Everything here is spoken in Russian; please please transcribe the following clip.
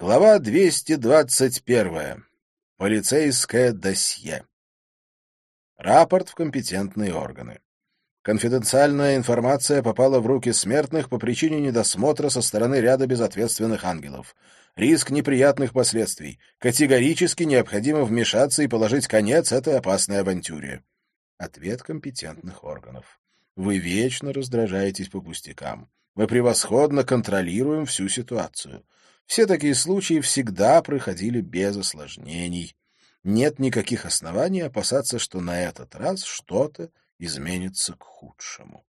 Глава 221. Полицейское досье. Рапорт в компетентные органы. Конфиденциальная информация попала в руки смертных по причине недосмотра со стороны ряда безответственных ангелов. Риск неприятных последствий. Категорически необходимо вмешаться и положить конец этой опасной авантюре. Ответ компетентных органов. Вы вечно раздражаетесь по пустякам. Мы превосходно контролируем всю ситуацию. Все такие случаи всегда проходили без осложнений. Нет никаких оснований опасаться, что на этот раз что-то изменится к худшему.